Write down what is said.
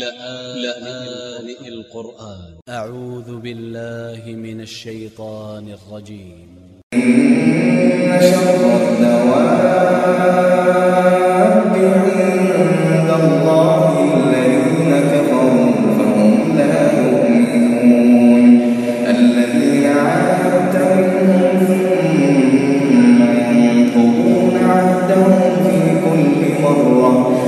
لآن القرآن. أ ع و ذ ب ا ل ل ه من ا ل ش ي ط ا ن ا ل ج ي م إن شر الدواب عند الله الذين كفروا فهم لا يؤمنون. الذين عاهدت منهم ثم ينقضون عهدهم في كل مرة